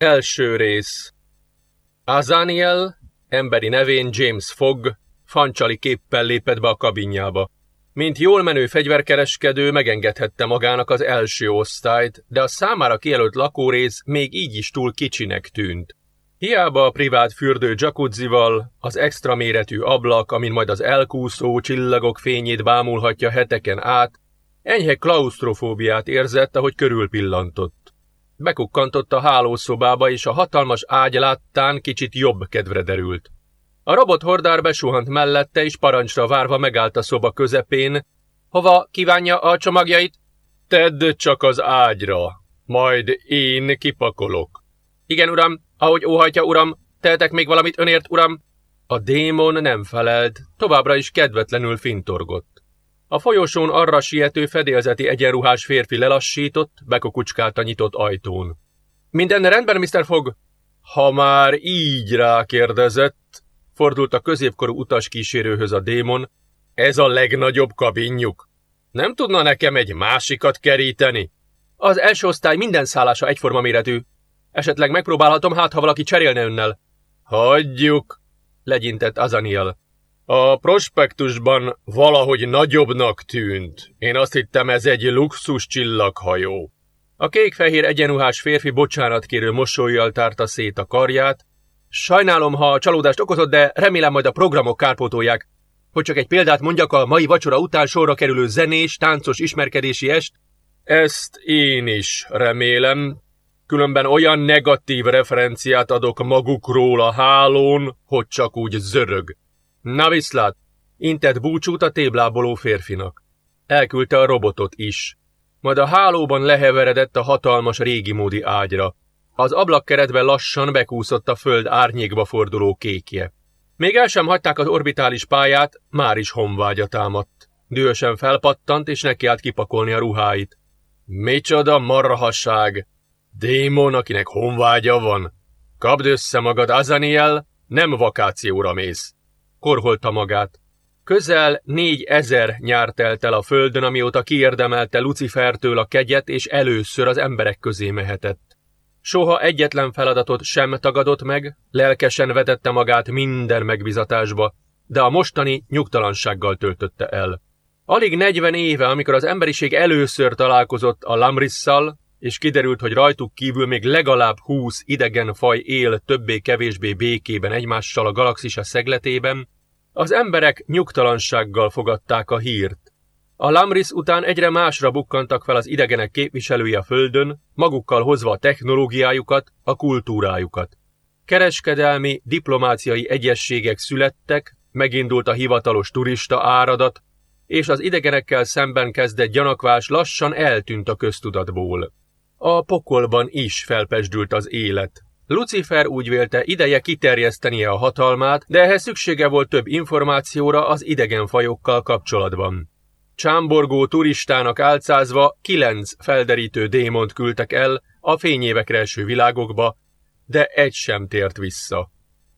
Első rész Azaniel, emberi nevén James Fogg, fancsali képpel lépett be a kabinjába. Mint jól menő fegyverkereskedő megengedhette magának az első osztályt, de a számára kijelölt lakórész még így is túl kicsinek tűnt. Hiába a privát fürdő jacuzzival, az extra méretű ablak, amin majd az elkúszó csillagok fényét bámulhatja heteken át, enyhe klaustrofóbiát érzett, ahogy körülpillantott. Bekukkantott a hálószobába, és a hatalmas ágy láttán kicsit jobb kedvre derült. A robot hordár besuhant mellette, és parancsra várva megállt a szoba közepén. Hova kívánja a csomagjait? Tedd csak az ágyra, majd én kipakolok. Igen, uram, ahogy óhajtja, uram, tehetek még valamit önért, uram? A démon nem felelt, továbbra is kedvetlenül fintorgott. A folyosón arra siető fedélzeti egyenruhás férfi lelassított, bekokucskált a nyitott ajtón. Minden rendben, Mr. Fogg? Ha már így rákérdezett, fordult a középkorú utaskísérőhöz a démon, ez a legnagyobb kabinjuk. Nem tudna nekem egy másikat keríteni? Az első osztály minden szállása egyforma méretű. Esetleg megpróbálhatom, hát ha valaki cserélne önnel. Hagyjuk, legyintett Azaniel. A prospektusban valahogy nagyobbnak tűnt. Én azt hittem, ez egy luxus csillaghajó. A kék-fehér egyenruhás férfi bocsánatkérő mosolyjal tárta szét a karját, Sajnálom, ha csalódást okozott, de remélem majd a programok kárpótolják. Hogy csak egy példát mondjak, a mai vacsora után sorra kerülő zenés, táncos ismerkedési est. Ezt én is remélem. Különben olyan negatív referenciát adok magukról a hálón, hogy csak úgy zörög. Na viszlát, intett búcsút a tébláboló férfinak. Elküldte a robotot is. Majd a hálóban leheveredett a hatalmas régi módi ágyra. Az ablakkeretben lassan bekúszott a föld árnyékba forduló kékje. Még el sem hagyták az orbitális pályát, már is honvágya támadt. Dühösen felpattant, és nekiállt kipakolni a ruháit. Micsoda marhasság! Démon, akinek honvágya van! Kapd össze magad, Azaniel, nem vakációra mész. Korholta magát. Közel négy ezer nyár telt el a földön, amióta kiérdemelte Lucifertől a kegyet, és először az emberek közé mehetett. Soha egyetlen feladatot sem tagadott meg, lelkesen vetette magát minden megbizatásba, de a mostani nyugtalansággal töltötte el. Alig 40 éve, amikor az emberiség először találkozott a Lamrisszal, és kiderült, hogy rajtuk kívül még legalább 20 idegen faj él többé-kevésbé békében egymással a galaxisa szegletében, az emberek nyugtalansággal fogadták a hírt. A Lamris után egyre másra bukkantak fel az idegenek képviselői a Földön, magukkal hozva a technológiájukat, a kultúrájukat. Kereskedelmi, diplomáciai egyességek születtek, megindult a hivatalos turista áradat, és az idegenekkel szemben kezdett gyanakvás lassan eltűnt a köztudatból. A pokolban is felpesdült az élet. Lucifer úgy vélte ideje kiterjesztenie a hatalmát, de ehhez szüksége volt több információra az idegen fajokkal kapcsolatban. Csámborgó turistának álcázva kilenc felderítő démont küldtek el a fényévekre eső világokba, de egy sem tért vissza.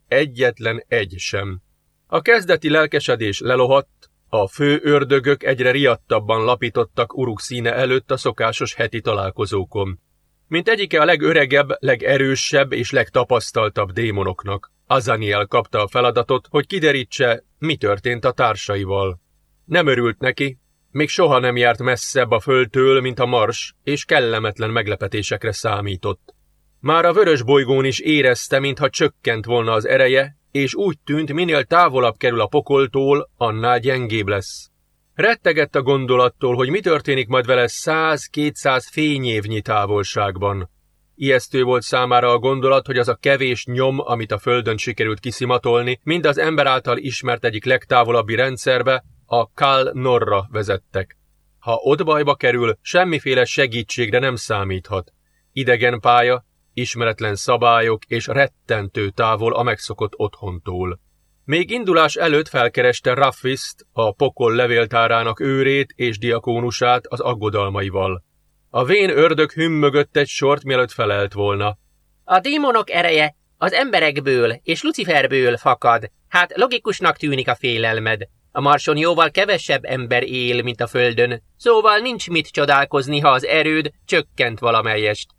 Egyetlen egy sem. A kezdeti lelkesedés lelohadt, a fő ördögök egyre riadtabban lapítottak uruk színe előtt a szokásos heti találkozókon. Mint egyike a legöregebb, legerősebb és legtapasztaltabb démonoknak. Azaniel kapta a feladatot, hogy kiderítse, mi történt a társaival. Nem örült neki, még soha nem járt messzebb a földtől, mint a mars, és kellemetlen meglepetésekre számított. Már a vörös bolygón is érezte, mintha csökkent volna az ereje, és úgy tűnt, minél távolabb kerül a pokoltól, annál gyengébb lesz. Rettegett a gondolattól, hogy mi történik majd vele száz-kétszáz fényévnyi távolságban. Ijesztő volt számára a gondolat, hogy az a kevés nyom, amit a Földön sikerült kiszimatolni, mind az ember által ismert egyik legtávolabbi rendszerbe, a Kal Norra vezettek. Ha ott bajba kerül, semmiféle segítségre nem számíthat. Idegen pálya, ismeretlen szabályok és rettentő távol a megszokott otthontól. Még indulás előtt felkereste Raffiszt, a pokol levéltárának őrét és diakónusát az aggodalmaival. A vén ördög hümmögött egy sort, mielőtt felelt volna. A démonok ereje az emberekből és Luciferből fakad, hát logikusnak tűnik a félelmed. A Marson jóval kevesebb ember él, mint a Földön, szóval nincs mit csodálkozni, ha az erőd csökkent valamelyest.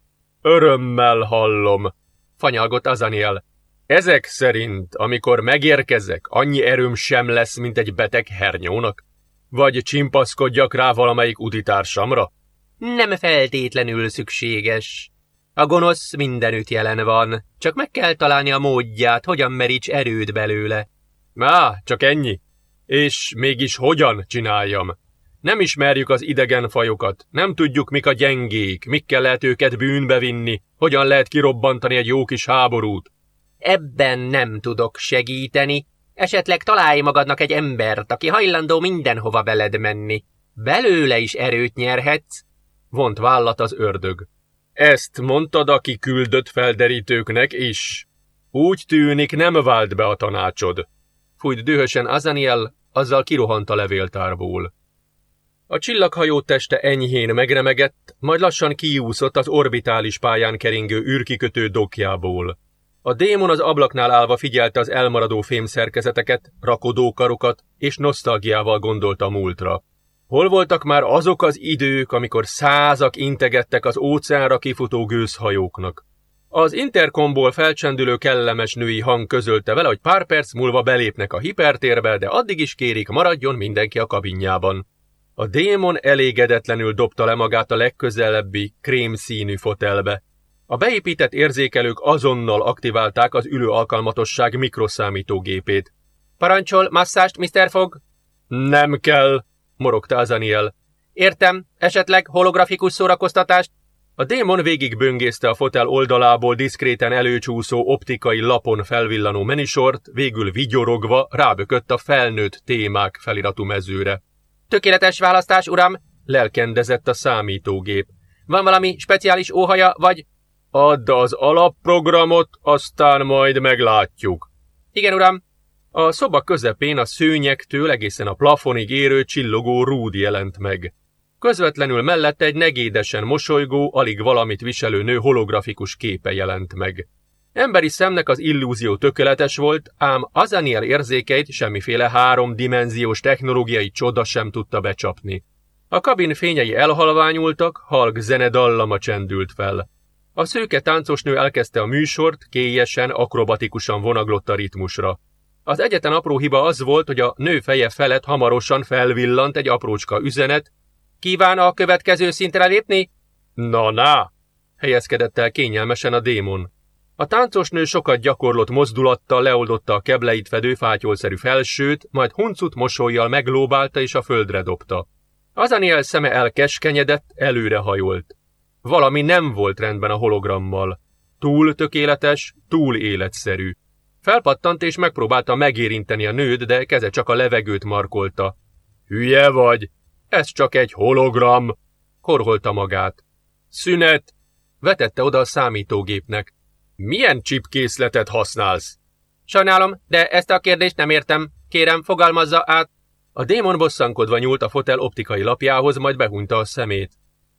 Örömmel hallom. fanyalgott Azaniel. Ezek szerint, amikor megérkezek, annyi erőm sem lesz, mint egy beteg hernyónak? Vagy csimpaszkodjak rá valamelyik utitársamra? Nem feltétlenül szükséges. A gonosz mindenütt jelen van, csak meg kell találni a módját, hogyan meríts erőd belőle. Á, csak ennyi. És mégis hogyan csináljam? Nem ismerjük az idegen fajokat, nem tudjuk, mik a gyengék, mikkel lehet őket bűnbe vinni, hogyan lehet kirobbantani egy jó kis háborút. Ebben nem tudok segíteni. Esetleg találj magadnak egy embert, aki hajlandó mindenhova beled menni. Belőle is erőt nyerhetsz. Vont vállat az ördög. Ezt mondtad, aki küldött felderítőknek is. Úgy tűnik, nem vált be a tanácsod. Fújt dühösen Azaniel, azzal kirohant a levéltárból. A csillaghajó teste enyhén megremegett, majd lassan kiúszott az orbitális pályán keringő űrkikötő dokjából. A démon az ablaknál állva figyelte az elmaradó fémszerkezeteket, rakodókarokat, és nosztalgiával gondolta múltra. Hol voltak már azok az idők, amikor százak integettek az óceánra kifutó gőzhajóknak? Az interkomból felcsendülő kellemes női hang közölte vele, hogy pár perc múlva belépnek a hipertérbe, de addig is kérik, maradjon mindenki a kabinjában. A démon elégedetlenül dobta le magát a legközelebbi, krémszínű fotelbe. A beépített érzékelők azonnal aktiválták az ülő alkalmatosság mikroszámítógépét. Parancsol masszást, Mr. Fogg? Nem kell, morogta Azaniel. Értem, esetleg holografikus szórakoztatást? A démon végig böngészte a fotel oldalából diszkréten előcsúszó optikai lapon felvillanó menisort, végül vigyorogva rábökött a felnőtt témák feliratú mezőre. Tökéletes választás, uram, lelkendezett a számítógép. Van valami speciális óhaja, vagy... Add az alapprogramot, aztán majd meglátjuk. Igen, uram. A szoba közepén a szőnyektől egészen a plafonig érő csillogó rúd jelent meg. Közvetlenül mellette egy negédesen mosolygó, alig valamit viselő nő holografikus képe jelent meg. Emberi szemnek az illúzió tökéletes volt, ám Azaniel érzékeit semmiféle háromdimenziós technológiai csoda sem tudta becsapni. A kabin fényei elhalványultak, halk zene dallama csendült fel. A szőke táncosnő elkezdte a műsort, kélyesen, akrobatikusan vonaglott a ritmusra. Az egyetlen apró hiba az volt, hogy a nő feje felett hamarosan felvillant egy aprócska üzenet. Kíván a következő szintre lépni? Na-na! helyezkedett el kényelmesen a démon. A táncosnő sokat gyakorlott mozdulattal leoldotta a kebleit fedő fátyolszerű felsőt, majd huncut mosolyjal meglóbálta és a földre dobta. Azaniel szeme elkeskenyedett, előrehajolt. Valami nem volt rendben a hologrammal. Túl tökéletes, túl életszerű. Felpattant és megpróbálta megérinteni a nőt, de keze csak a levegőt markolta. Hülye vagy! Ez csak egy hologram! Korholta magát. Szünet! Vetette oda a számítógépnek. Milyen csipkészletet használsz? Sajnálom, de ezt a kérdést nem értem. Kérem, fogalmazza át. A démon bosszankodva nyúlt a fotel optikai lapjához, majd behunta a szemét.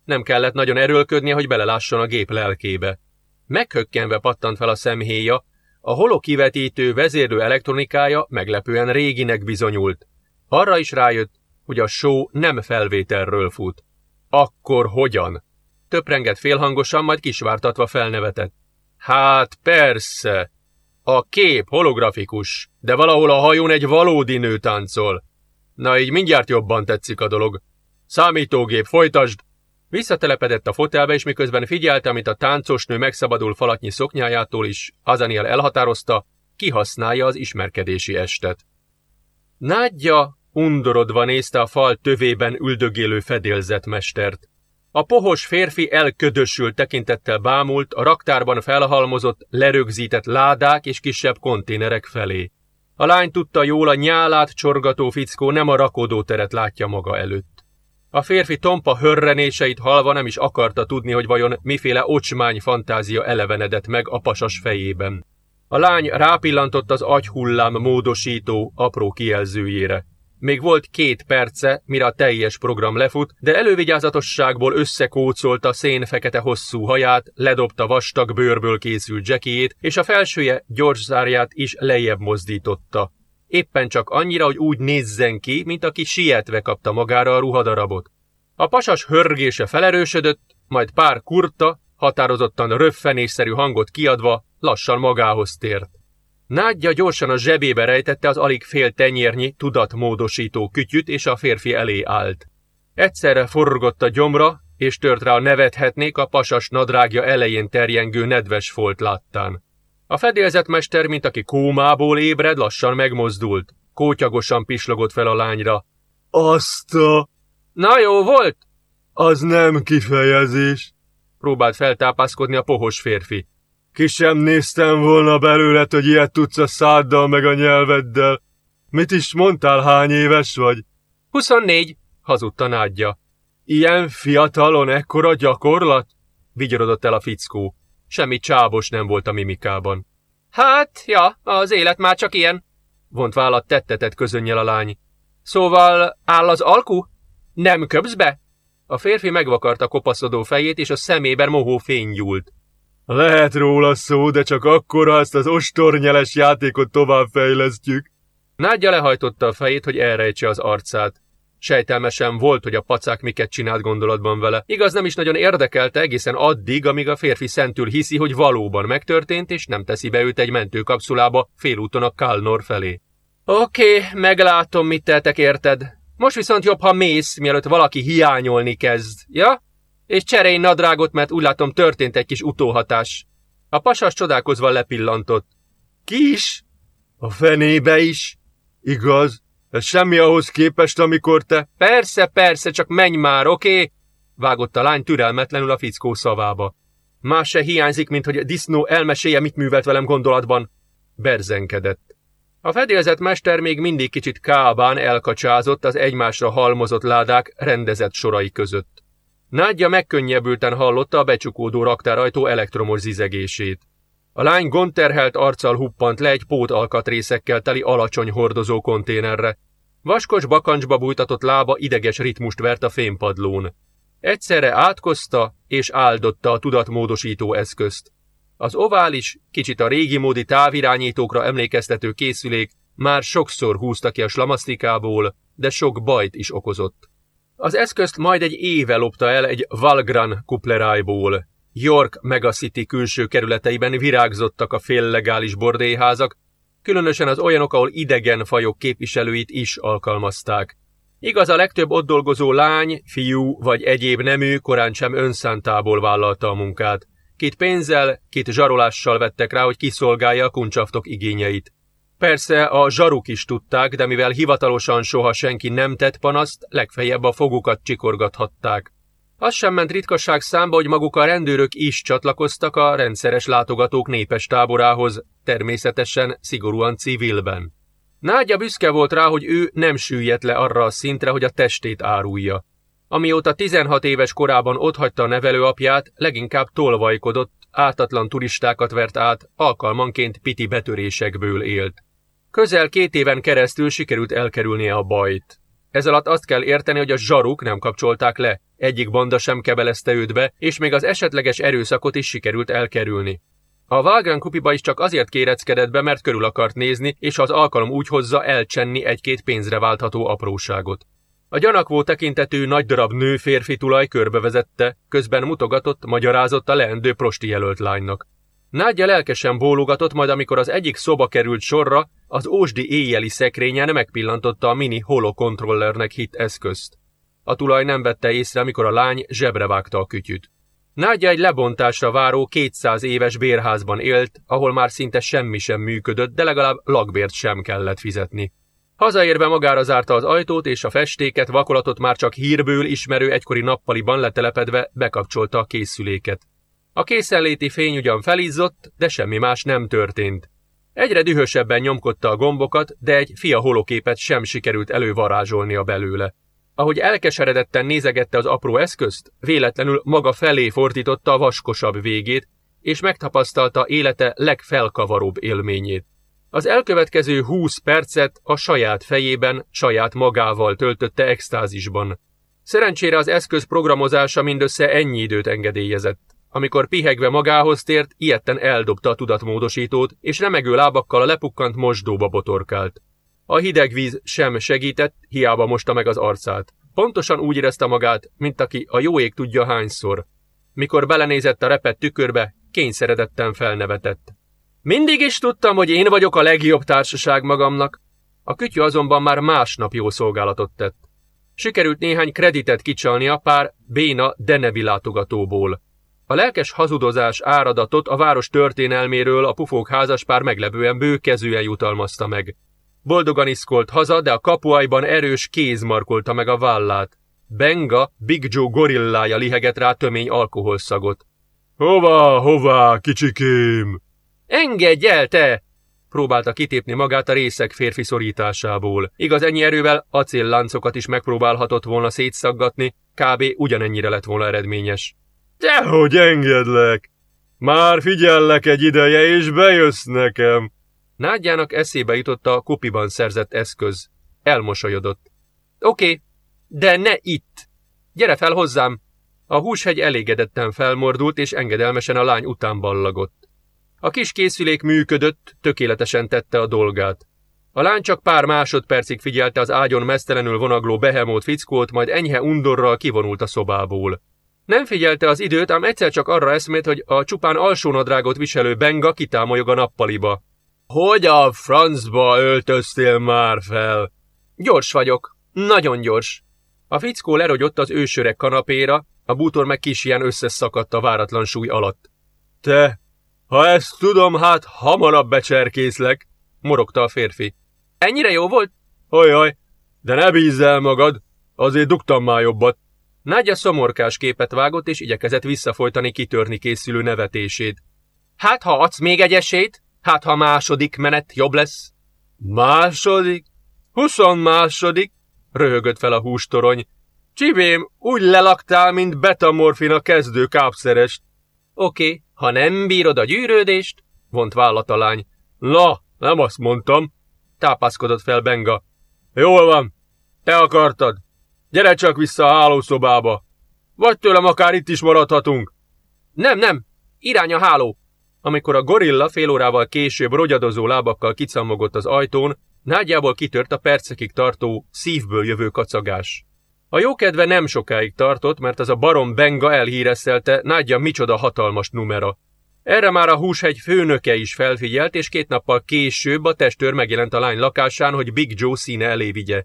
Nem kellett nagyon erőlködnie, hogy belelásson a gép lelkébe. Meghökkenve pattant fel a szemhéja, a holokivetítő vezérlő elektronikája meglepően réginek bizonyult. Arra is rájött, hogy a show nem felvételről fut. Akkor hogyan? Töprengett félhangosan, majd kisvártatva felnevetett. Hát persze. A kép holografikus, de valahol a hajón egy valódi nő táncol. Na így mindjárt jobban tetszik a dolog. Számítógép, folytasd! Visszatelepedett a fotelbe, és miközben figyelte, amit a táncos nő megszabadul falatnyi szoknyájától is, Azaniel elhatározta, kihasználja az ismerkedési estet. Nádja undorodva nézte a fal tövében üldögélő fedélzetmestert. A pohos férfi elködösült tekintettel bámult a raktárban felhalmozott, lerögzített ládák és kisebb konténerek felé. A lány tudta jól, a nyálát csorgató fickó nem a rakodóteret látja maga előtt. A férfi tompa hörrenéseit halva nem is akarta tudni, hogy vajon miféle ocsmány fantázia elevenedett meg a pasas fejében. A lány rápillantott az agyhullám módosító apró kijelzőjére. Még volt két perce, mire a teljes program lefut, de elővigyázatosságból összekócolta szénfekete hosszú haját, ledobta vastag bőrből készült jackjét, és a felsője gyors zárját is lejjebb mozdította. Éppen csak annyira, hogy úgy nézzen ki, mint aki sietve kapta magára a ruhadarabot. A pasas hörgése felerősödött, majd pár kurta, határozottan röffenésszerű hangot kiadva, lassan magához tért. Nádja gyorsan a zsebébe rejtette az alig fél tenyérnyi tudatmódosító kütyüt, és a férfi elé állt. Egyszerre forgott a gyomra, és tört rá a nevethetnék a pasas nadrágja elején terjengő nedves folt láttán. A fedélzetmester, mint aki kómából ébred, lassan megmozdult. Kótyagosan pislogott fel a lányra. Azt a... Na jó volt? Az nem kifejezés. Próbált feltápászkodni a pohos férfi. Ki sem néztem volna belőled, hogy ilyet tudsz a száddal meg a nyelveddel. Mit is mondtál, hány éves vagy? 24, hazudta nádja. Ilyen fiatalon ekkora gyakorlat? Vigyorodott el a fickó. Semmi csábos nem volt a mimikában. Hát, ja, az élet már csak ilyen. Vont vállat tettetett közönnyel a lány. Szóval áll az alku? Nem köbsz be? A férfi megvakarta kopaszodó fejét, és a szemében mohó fény gyúlt. Lehet róla szó, de csak akkor, ha ezt az ostornyeles játékot továbbfejlesztjük. Nádja lehajtotta a fejét, hogy elrejtse az arcát. Sejtelmesen volt, hogy a pacák miket csinált gondolatban vele. Igaz, nem is nagyon érdekelte egészen addig, amíg a férfi szentül hiszi, hogy valóban megtörtént, és nem teszi be őt egy mentőkapszulába félúton a Kalnor felé. Oké, okay, meglátom, mit teltek érted. Most viszont jobb, ha mész, mielőtt valaki hiányolni kezd, ja? És cserélj nadrágot, mert úgy látom történt egy kis utóhatás. A pasas csodálkozva lepillantott. Ki is? A fenébe is? Igaz, ez semmi ahhoz képest, amikor te... Persze, persze, csak menj már, oké? Okay? Vágott a lány türelmetlenül a fickó szavába. Más se hiányzik, mint hogy a disznó elmesélje, mit művelt velem gondolatban. Berzenkedett. A fedélzett mester még mindig kicsit kábán elkacsázott az egymásra halmozott ládák rendezett sorai között. Nádja megkönnyebbülten hallotta a becsukódó raktárajtó elektromos zizegését. A lány gondterhelt arccal huppant le egy pót alkatrészekkel teli alacsony hordozó konténerre. Vaskos bakancsba bújtatott lába ideges ritmust vert a fémpadlón. Egyszerre átkozta és áldotta a tudatmódosító eszközt. Az ovális, kicsit a régi módi távirányítókra emlékeztető készülék már sokszor húzta ki a slamasztikából, de sok bajt is okozott. Az eszközt majd egy éve lopta el egy Valgran kuplerájból. York Megacity külső kerületeiben virágzottak a féllegális bordélyházak, különösen az olyanok, ahol idegen fajok képviselőit is alkalmazták. Igaz, a legtöbb ott dolgozó lány, fiú vagy egyéb nemű korán sem önszántából vállalta a munkát. Két pénzzel, két zsarolással vettek rá, hogy kiszolgálja a kuncsaftok igényeit. Persze a zsaruk is tudták, de mivel hivatalosan soha senki nem tett panaszt, legfeljebb a fogukat csikorgathatták. Az sem ment ritkaság számba, hogy maguk a rendőrök is csatlakoztak a rendszeres látogatók népes táborához, természetesen szigorúan civilben. Nádja büszke volt rá, hogy ő nem süllyedt le arra a szintre, hogy a testét árulja. Amióta 16 éves korában otthagyta a nevelőapját, leginkább tolvajkodott, ártatlan turistákat vert át, alkalmanként piti betörésekből élt. Közel két éven keresztül sikerült elkerülnie a bajt. Ez alatt azt kell érteni, hogy a zsaruk nem kapcsolták le, egyik banda sem kebelezte őt be, és még az esetleges erőszakot is sikerült elkerülni. A Valgran kupiba is csak azért kéreckedett be, mert körül akart nézni, és az alkalom úgy hozza elcsenni egy-két pénzre váltható apróságot. A gyanakvó tekintetű nagy darab nő-férfi tulaj körbevezette, közben mutogatott, magyarázott a leendő prosti jelölt lánynak. Nádja lelkesen bólogatott, majd amikor az egyik szoba került sorra, az ósdi éjjeli szekrényen megpillantotta a mini holokontrollernek hit eszközt. A tulaj nem vette észre, amikor a lány zsebre vágta a kütyüt. Nádja egy lebontásra váró 200 éves bérházban élt, ahol már szinte semmi sem működött, de legalább lakbért sem kellett fizetni. Hazaérve magára zárta az ajtót, és a festéket, vakolatot már csak hírből ismerő egykori nappaliban letelepedve bekapcsolta a készüléket. A készenléti fény ugyan felizzott, de semmi más nem történt. Egyre dühösebben nyomkodta a gombokat, de egy fia holoképet sem sikerült elővarázsolnia belőle. Ahogy elkeseredetten nézegette az apró eszközt, véletlenül maga felé fordította a vaskosabb végét, és megtapasztalta élete legfelkavaróbb élményét. Az elkövetkező húsz percet a saját fejében, saját magával töltötte extázisban. Szerencsére az eszköz programozása mindössze ennyi időt engedélyezett. Amikor pihegve magához tért, ilyetten eldobta a tudatmódosítót, és remegő lábakkal a lepukkant mosdóba botorkált. A hideg víz sem segített, hiába mosta meg az arcát. Pontosan úgy érezte magát, mint aki a jó ég tudja hányszor. Mikor belenézett a repett tükörbe, kényszeredetten felnevetett. Mindig is tudtam, hogy én vagyok a legjobb társaság magamnak. A kütyű azonban már másnap jó szolgálatot tett. Sikerült néhány kreditet kicsalnia pár béna Denevi látogatóból. A lelkes hazudozás áradatot a város történelméről a pufók házaspár meglevően bőkezően jutalmazta meg. Boldogan iszkolt haza, de a kapuajban erős kéz markolta meg a vállát. Benga, Big Joe gorillája liheget rá tömény alkoholszagot. Hová, hová, kicsikém? Engedj el, te! Próbálta kitépni magát a részek férfi szorításából. Igaz, ennyi erővel acélláncokat is megpróbálhatott volna szétszaggatni, kb. ugyanennyire lett volna eredményes. Dehogy engedlek! Már figyellek egy ideje, és bejössz nekem! Nádjának eszébe jutott a kopiban szerzett eszköz. Elmosolyodott. Oké, de ne itt! Gyere fel hozzám! A húshegy elégedetten felmordult, és engedelmesen a lány után ballagott. A kis készülék működött, tökéletesen tette a dolgát. A lány csak pár másodpercig figyelte az ágyon mesztelenül vonagló behemót fickót, majd enyhe undorral kivonult a szobából. Nem figyelte az időt, ám egyszer csak arra eszmét, hogy a csupán alsónadrágot viselő Benga kitámolyog a nappaliba. Hogy a francba öltöztél már fel? Gyors vagyok. Nagyon gyors. A fickó lerogyott az ősöreg kanapéra, a bútor meg kis ilyen összeszakadt a váratlan súly alatt. Te, ha ezt tudom, hát hamarabb becserkészlek, morogta a férfi. Ennyire jó volt? Hajaj, de ne bízz el magad, azért dugtam már jobbat. Nágya szomorkás képet vágott, és igyekezett visszafolytani kitörni készülő nevetését. Hát, ha adsz még egy esélyt, hát, ha második menet jobb lesz. Második? Huszon második? Röhögött fel a hústorony. Csibém, úgy lelaktál, mint betamorfina kezdő kápszerest. Oké, ha nem bírod a gyűrődést, vont vállat a lány. La, nem azt mondtam. Tápászkodott fel Benga. Jól van, te akartad. Gyere csak vissza a hálószobába. Vagy tőlem akár itt is maradhatunk. Nem, nem, irány a háló. Amikor a gorilla fél órával később rogyadozó lábakkal kicammogott az ajtón, nágyjából kitört a percekig tartó, szívből jövő kacagás. A jókedve nem sokáig tartott, mert az a barom Benga elhíreszelte, nádja micsoda hatalmas numera. Erre már a húshegy főnöke is felfigyelt, és két nappal később a testőr megjelent a lány lakásán, hogy Big Joe színe elé vigye.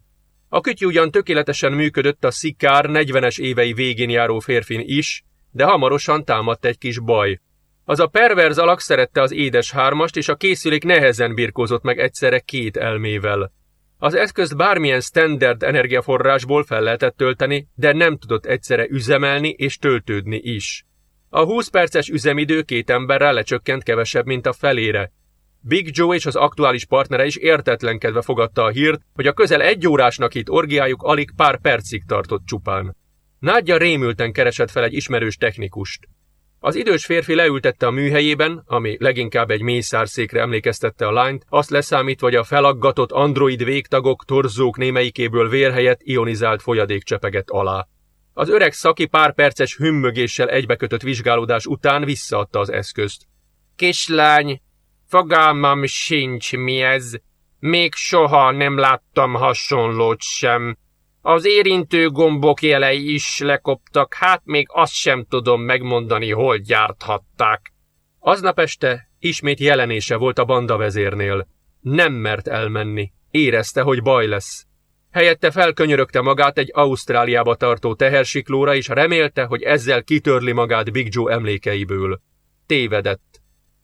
A kütyű ugyan tökéletesen működött a szikár 40-es évei végén járó férfin is, de hamarosan támadt egy kis baj. Az a perverz alak szerette az édes hármast, és a készülék nehezen birkózott meg egyszerre két elmével. Az eszközt bármilyen standard energiaforrásból fel lehetett tölteni, de nem tudott egyszerre üzemelni és töltődni is. A 20 perces üzemidő két emberrel lecsökkent kevesebb, mint a felére. Big Joe és az aktuális partnere is értetlenkedve fogadta a hírt, hogy a közel egy órásnak itt orgiájuk alig pár percig tartott csupán. Nádja rémülten keresett fel egy ismerős technikust. Az idős férfi leültette a műhelyében, ami leginkább egy mészárszékre emlékeztette a lányt, azt leszámítva, hogy a felaggatott android végtagok torzók némelyikéből vérhelyett ionizált folyadék csepeget alá. Az öreg szaki pár perces hümmögéssel egybekötött vizsgálódás után visszaadta az eszközt. Kislány, fogalmam sincs mi ez. Még soha nem láttam hasonlót sem. Az érintő gombok jelei is lekoptak, hát még azt sem tudom megmondani, hol gyárthatták. Aznap este ismét jelenése volt a banda vezérnél. Nem mert elmenni. Érezte, hogy baj lesz. Helyette felkönyörögte magát egy Ausztráliába tartó tehersiklóra, és remélte, hogy ezzel kitörli magát Big Joe emlékeiből. Tévedett.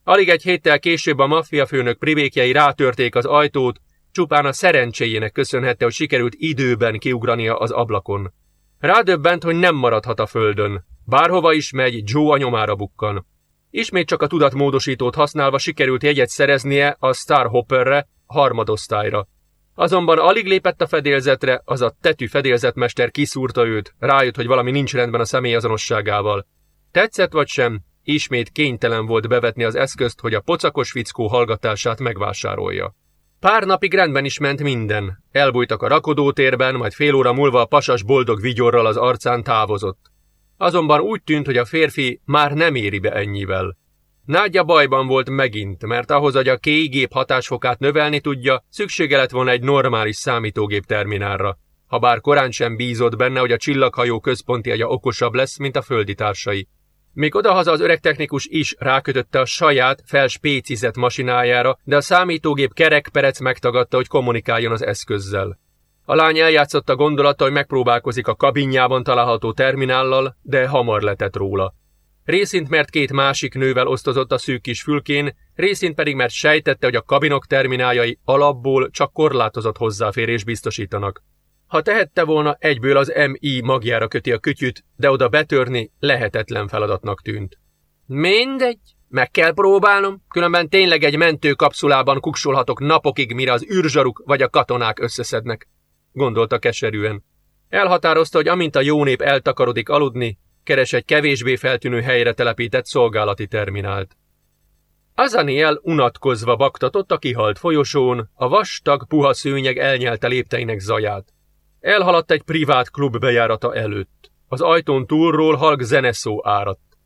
Alig egy héttel később a maffia főnök privékjei rátörték az ajtót, Csupán a szerencséjének köszönhette, hogy sikerült időben kiugrania az ablakon. Rádöbbent, hogy nem maradhat a földön. Bárhova is megy, Joe a nyomára bukkan. Ismét csak a tudatmódosítót használva sikerült jegyet szereznie a Starhopperre, harmadosztályra. Azonban alig lépett a fedélzetre, az a tetű fedélzetmester kiszúrta őt, rájött, hogy valami nincs rendben a személyazonosságával. Tetszett vagy sem, ismét kénytelen volt bevetni az eszközt, hogy a pocakos fickó hallgatását megvásárolja. Pár napig rendben is ment minden. Elbújtak a rakodótérben, majd fél óra múlva a pasas boldog vigyorral az arcán távozott. Azonban úgy tűnt, hogy a férfi már nem éri be ennyivel. Nádja bajban volt megint, mert ahhoz, hogy a kéigép hatásfokát növelni tudja, szüksége lett volna egy normális számítógép terminálra. Habár korán sem bízott benne, hogy a csillaghajó központi agya okosabb lesz, mint a földi társai. Még odahaza az öreg technikus is rákötötte a saját felspécizett masinájára, de a számítógép kerekperec megtagadta, hogy kommunikáljon az eszközzel. A lány eljátszotta gondolata, hogy megpróbálkozik a kabinjában található terminállal, de hamar letett róla. Részint mert két másik nővel osztozott a szűk kis fülkén, részint pedig mert sejtette, hogy a kabinok termináljai alapból csak korlátozott hozzáférés biztosítanak. Ha tehette volna, egyből az MI magjára köti a kütyüt, de oda betörni lehetetlen feladatnak tűnt. Mindegy, meg kell próbálnom, különben tényleg egy mentőkapszulában kuksolhatok napokig, mire az űrzsaruk vagy a katonák összeszednek, gondolta keserűen. Elhatározta, hogy amint a jó nép eltakarodik aludni, keres egy kevésbé feltűnő helyre telepített szolgálati terminált. Azaniel unatkozva baktatott a kihalt folyosón, a vastag, puha szőnyeg elnyelte lépteinek zaját. Elhaladt egy privát klub bejárata előtt. Az ajtón túlról halk zeneszó áradt.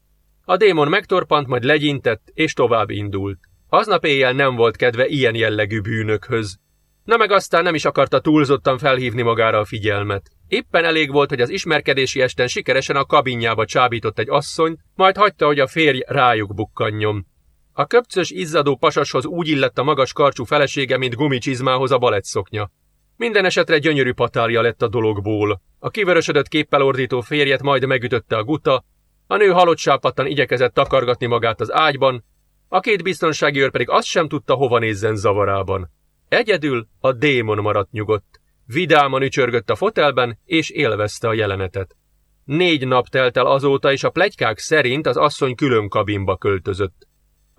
A démon megtorpant, majd legyintett, és tovább indult. Aznap éjjel nem volt kedve ilyen jellegű bűnökhöz. Na meg aztán nem is akarta túlzottan felhívni magára a figyelmet. Éppen elég volt, hogy az ismerkedési esten sikeresen a kabinjába csábított egy asszonyt, majd hagyta, hogy a férj rájuk bukkanjon. A köpcös, izzadó pasashoz úgy illett a magas karcsú felesége, mint gumicsizmához a baletszoknya. Minden esetre gyönyörű patálja lett a dologból. A kivörösödött képpel ordító férjet majd megütötte a guta, a nő halott sápattan igyekezett takargatni magát az ágyban, a két biztonsági őr pedig azt sem tudta, hova nézzen zavarában. Egyedül a démon maradt nyugodt. Vidáman ücsörgött a fotelben, és élvezte a jelenetet. Négy nap telt el azóta, és a plegykák szerint az asszony külön kabinba költözött.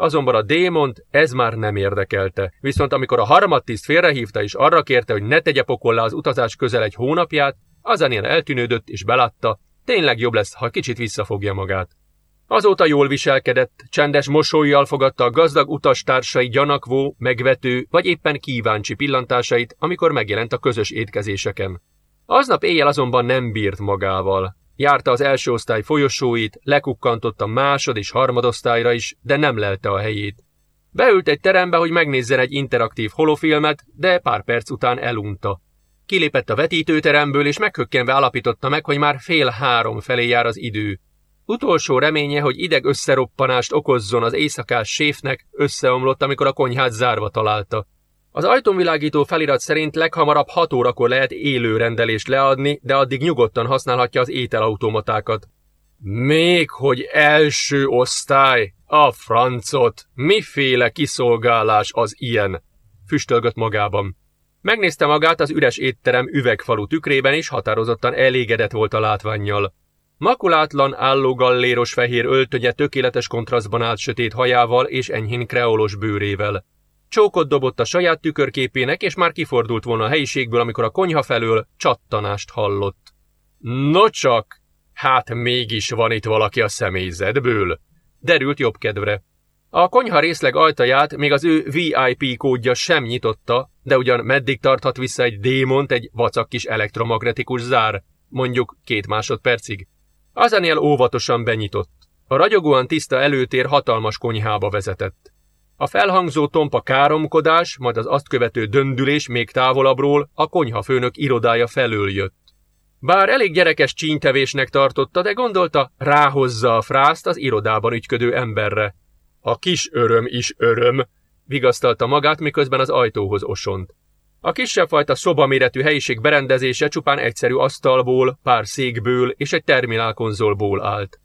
Azonban a démont ez már nem érdekelte, viszont amikor a harmadtiszt félrehívta és arra kérte, hogy ne tegye pokollá az utazás közel egy hónapját, azán eltűnődött és belátta, tényleg jobb lesz, ha kicsit visszafogja magát. Azóta jól viselkedett, csendes mosolyjal fogadta a gazdag utastársai gyanakvó, megvető vagy éppen kíváncsi pillantásait, amikor megjelent a közös étkezéseken. Aznap éjjel azonban nem bírt magával. Járta az első osztály folyosóit, lekukkantott a másod és harmadosztályra is, de nem lelte a helyét. Beült egy terembe, hogy megnézzen egy interaktív holofilmet, de pár perc után elunta. Kilépett a vetítőteremből, és meghökkenve alapította meg, hogy már fél három felé jár az idő. Utolsó reménye, hogy ideg összeroppanást okozzon az éjszakás séfnek, összeomlott, amikor a konyhát zárva találta. Az ajtónvilágító felirat szerint leghamarabb 6 órakor lehet élő rendelést leadni, de addig nyugodtan használhatja az ételautomatákat. Még hogy első osztály, a francot, miféle kiszolgálás az ilyen, füstölgött magában. Megnézte magát az üres étterem üvegfalu tükrében, és határozottan elégedett volt a látványjal. Makulátlan, álló galléros fehér öltönye tökéletes kontrasztban állt sötét hajával és enyhén kreolos bőrével. Csókot dobott a saját tükörképének, és már kifordult volna a helyiségből, amikor a konyha felől csattanást hallott. No csak, hát mégis van itt valaki a személyzetből, derült jobb kedvre. A konyha részleg ajtaját még az ő VIP kódja sem nyitotta, de ugyan meddig tarthat vissza egy démont egy vacak kis elektromagnetikus zár, mondjuk két másodpercig. Azaniel óvatosan benyitott. A ragyogóan tiszta előtér hatalmas konyhába vezetett. A felhangzó tompa káromkodás, majd az azt követő döndülés még távolabbról a konyhafőnök irodája felől jött. Bár elég gyerekes csíntevésnek tartotta, de gondolta, ráhozza a frászt az irodában ügyködő emberre. A kis öröm is öröm, vigasztalta magát, miközben az ajtóhoz osont. A kisebb fajta szobaméretű helyiség berendezése csupán egyszerű asztalból, pár székből és egy terminálkonzolból állt.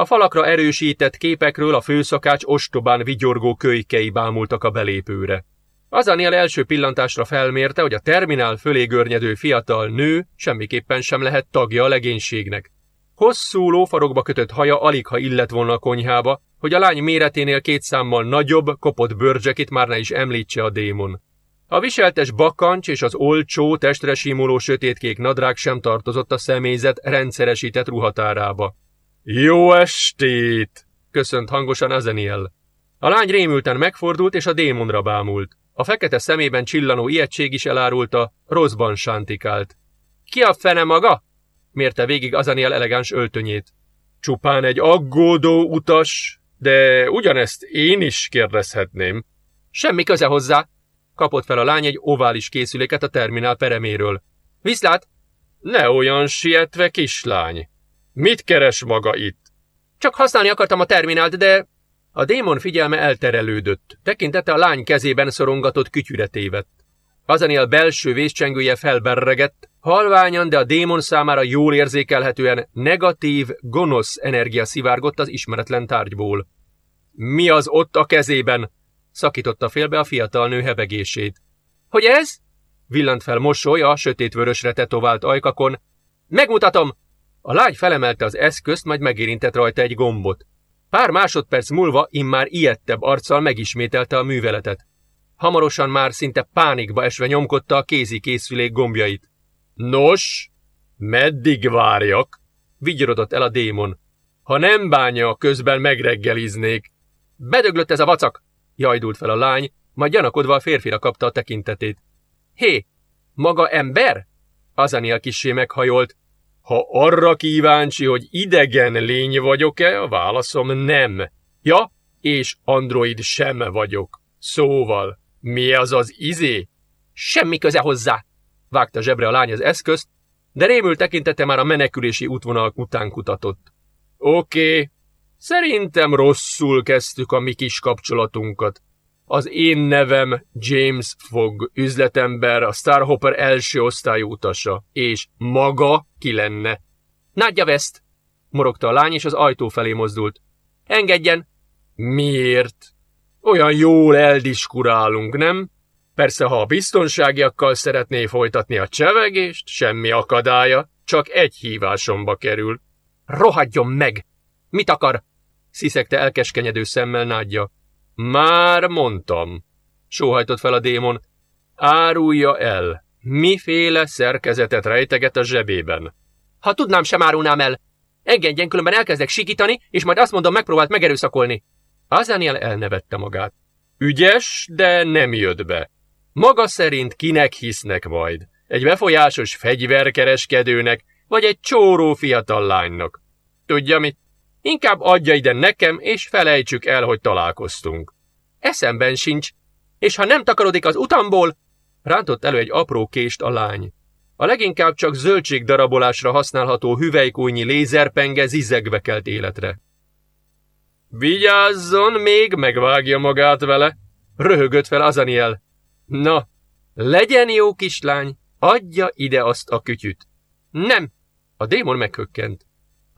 A falakra erősített képekről a főszakács ostobán vigyorgó kölykei bámultak a belépőre. Azanél első pillantásra felmérte, hogy a terminál fölé görnyedő fiatal nő semmiképpen sem lehet tagja a legénységnek. Hosszú lófarokba kötött haja alig ha illett volna a konyhába, hogy a lány méreténél két számmal nagyobb, kopott bőrcsekit már ne is említse a démon. A viseltes bakancs és az olcsó, testre simuló sötétkék nadrág sem tartozott a személyzet rendszeresített ruhatárába. Jó estét! köszönt hangosan Azeniel. A lány rémülten megfordult és a démonra bámult. A fekete szemében csillanó ijegység is elárulta, rosszban sántikált. Ki a fene maga? mérte végig Azaniel elegáns öltönyét. Csupán egy aggódó utas, de ugyanezt én is kérdezhetném. Semmi köze hozzá, kapott fel a lány egy ovális készüléket a terminál pereméről. Viszlát! Ne olyan sietve, kislány! Mit keres maga itt? Csak használni akartam a terminált, de... A démon figyelme elterelődött. Tekintete a lány kezében szorongatott kütyüre tévedt. Azaniel belső vészcsengője felberregett, halványan, de a démon számára jól érzékelhetően negatív, gonosz energia szivárgott az ismeretlen tárgyból. Mi az ott a kezében? szakította félbe a fiatal nő hebegését. Hogy ez? Villant fel mosoly a sötétvörösre tetovált ajkakon. Megmutatom! A lány felemelte az eszközt, majd megérintett rajta egy gombot. Pár másodperc múlva immár ilyettebb arccal megismételte a műveletet. Hamarosan már szinte pánikba esve nyomkodta a kézi készülék gombjait. Nos, meddig várjak? Vigyorodott el a démon. Ha nem bánja, közben megreggeliznék. Bedöglött ez a vacak! Jajdult fel a lány, majd gyanakodva a férfira kapta a tekintetét. Hé, maga ember? Azaniel kissé meghajolt. Ha arra kíváncsi, hogy idegen lény vagyok-e, a válaszom nem. Ja, és android sem vagyok. Szóval, mi az az izé? Semmi köze hozzá! Vágta zsebre a lány az eszközt, de rémül tekintete már a menekülési útvonal után kutatott. Oké, okay. szerintem rosszul kezdtük a mi kis kapcsolatunkat. Az én nevem James Fogg, üzletember, a Starhopper első osztályú utasa, és maga ki lenne. Nádja veszt! morogta a lány, és az ajtó felé mozdult. Engedjen! Miért? Olyan jól eldiskurálunk, nem? Persze, ha a biztonságiakkal szeretné folytatni a csevegést, semmi akadálya, csak egy hívásomba kerül. Rohadjon meg! Mit akar? sziszegte elkeskenyedő szemmel nádja. Már mondtam, sóhajtott fel a démon. Árulja el, miféle szerkezetet rejteget a zsebében. Ha tudnám, sem árulnám el. Engedjen, különben elkezdek sikítani, és majd azt mondom, megpróbált megerőszakolni. Azaniel elnevette magát. Ügyes, de nem jött be. Maga szerint kinek hisznek majd? Egy befolyásos fegyverkereskedőnek, vagy egy csóró fiatal lánynak? Tudja mit? Inkább adja ide nekem, és felejtsük el, hogy találkoztunk. Eszemben sincs. És ha nem takarodik az utamból, rántott elő egy apró kést a lány. A leginkább csak zöldségdarabolásra használható hüvelykújnyi lézerpenge zizegve kelt életre. Vigyázzon, még megvágja magát vele, röhögött fel Azaniel. Na, legyen jó kislány, adja ide azt a kütyüt. Nem, a démon meghökkent.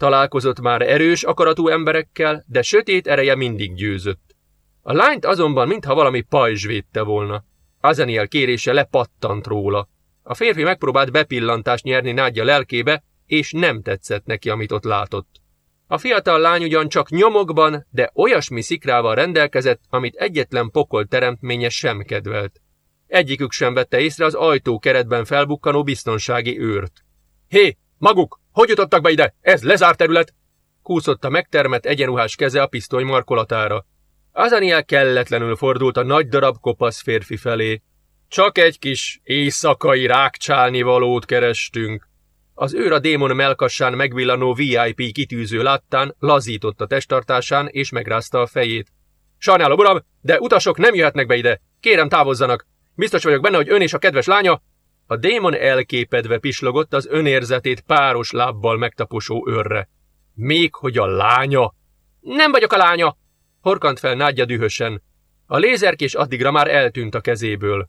Találkozott már erős akaratú emberekkel, de sötét ereje mindig győzött. A lányt azonban mintha valami pajzs védte volna. Azaniel kérése lepattant róla. A férfi megpróbált bepillantást nyerni nádja lelkébe, és nem tetszett neki, amit ott látott. A fiatal lány ugyan csak nyomokban, de olyasmi szikrával rendelkezett, amit egyetlen pokol teremtménye sem kedvelt. Egyikük sem vette észre az ajtó keretben felbukkanó biztonsági őrt. Hé, maguk! Hogy jutottak be ide? Ez lezárt terület! Kúszott a megtermett egyenruhás keze a pisztoly markolatára. Azaniel kelletlenül fordult a nagy darab kopasz férfi felé. Csak egy kis éjszakai rákcsálni valót kerestünk. Az őr a démon melkassán megvillanó VIP kitűző láttán lazított a testtartásán és megrázta a fejét. Sajnálom, uram, de utasok nem jöhetnek be ide. Kérem, távozzanak. Biztos vagyok benne, hogy ön és a kedves lánya a démon elképedve pislogott az önérzetét páros lábbal megtaposó őrre. Még hogy a lánya? Nem vagyok a lánya! Horkant fel Nádja dühösen. A lézerkés addigra már eltűnt a kezéből.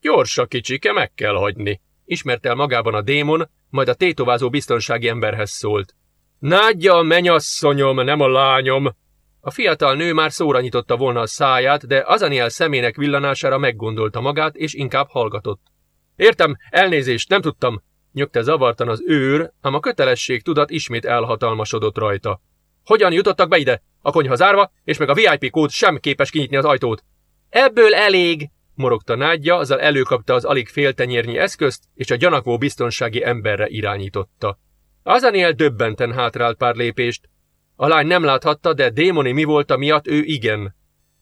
Gyors a kicsike, meg kell hagyni. Ismert el magában a démon, majd a tétovázó biztonsági emberhez szólt. Nádja a menyasszonyom, nem a lányom! A fiatal nő már szóra nyitotta volna a száját, de Azaniel szemének villanására meggondolta magát, és inkább hallgatott. Értem, elnézést, nem tudtam, nyögte zavartan az őr, ám a kötelesség tudat ismét elhatalmasodott rajta. Hogyan jutottak be ide? A konyha zárva, és meg a VIP kód sem képes kinyitni az ajtót. Ebből elég, morogta nádja, azzal előkapta az alig féltenyérnyi eszközt, és a gyanakvó biztonsági emberre irányította. Azaniel döbbenten hátrált pár lépést. A lány nem láthatta, de démoni mi volt miatt ő igen.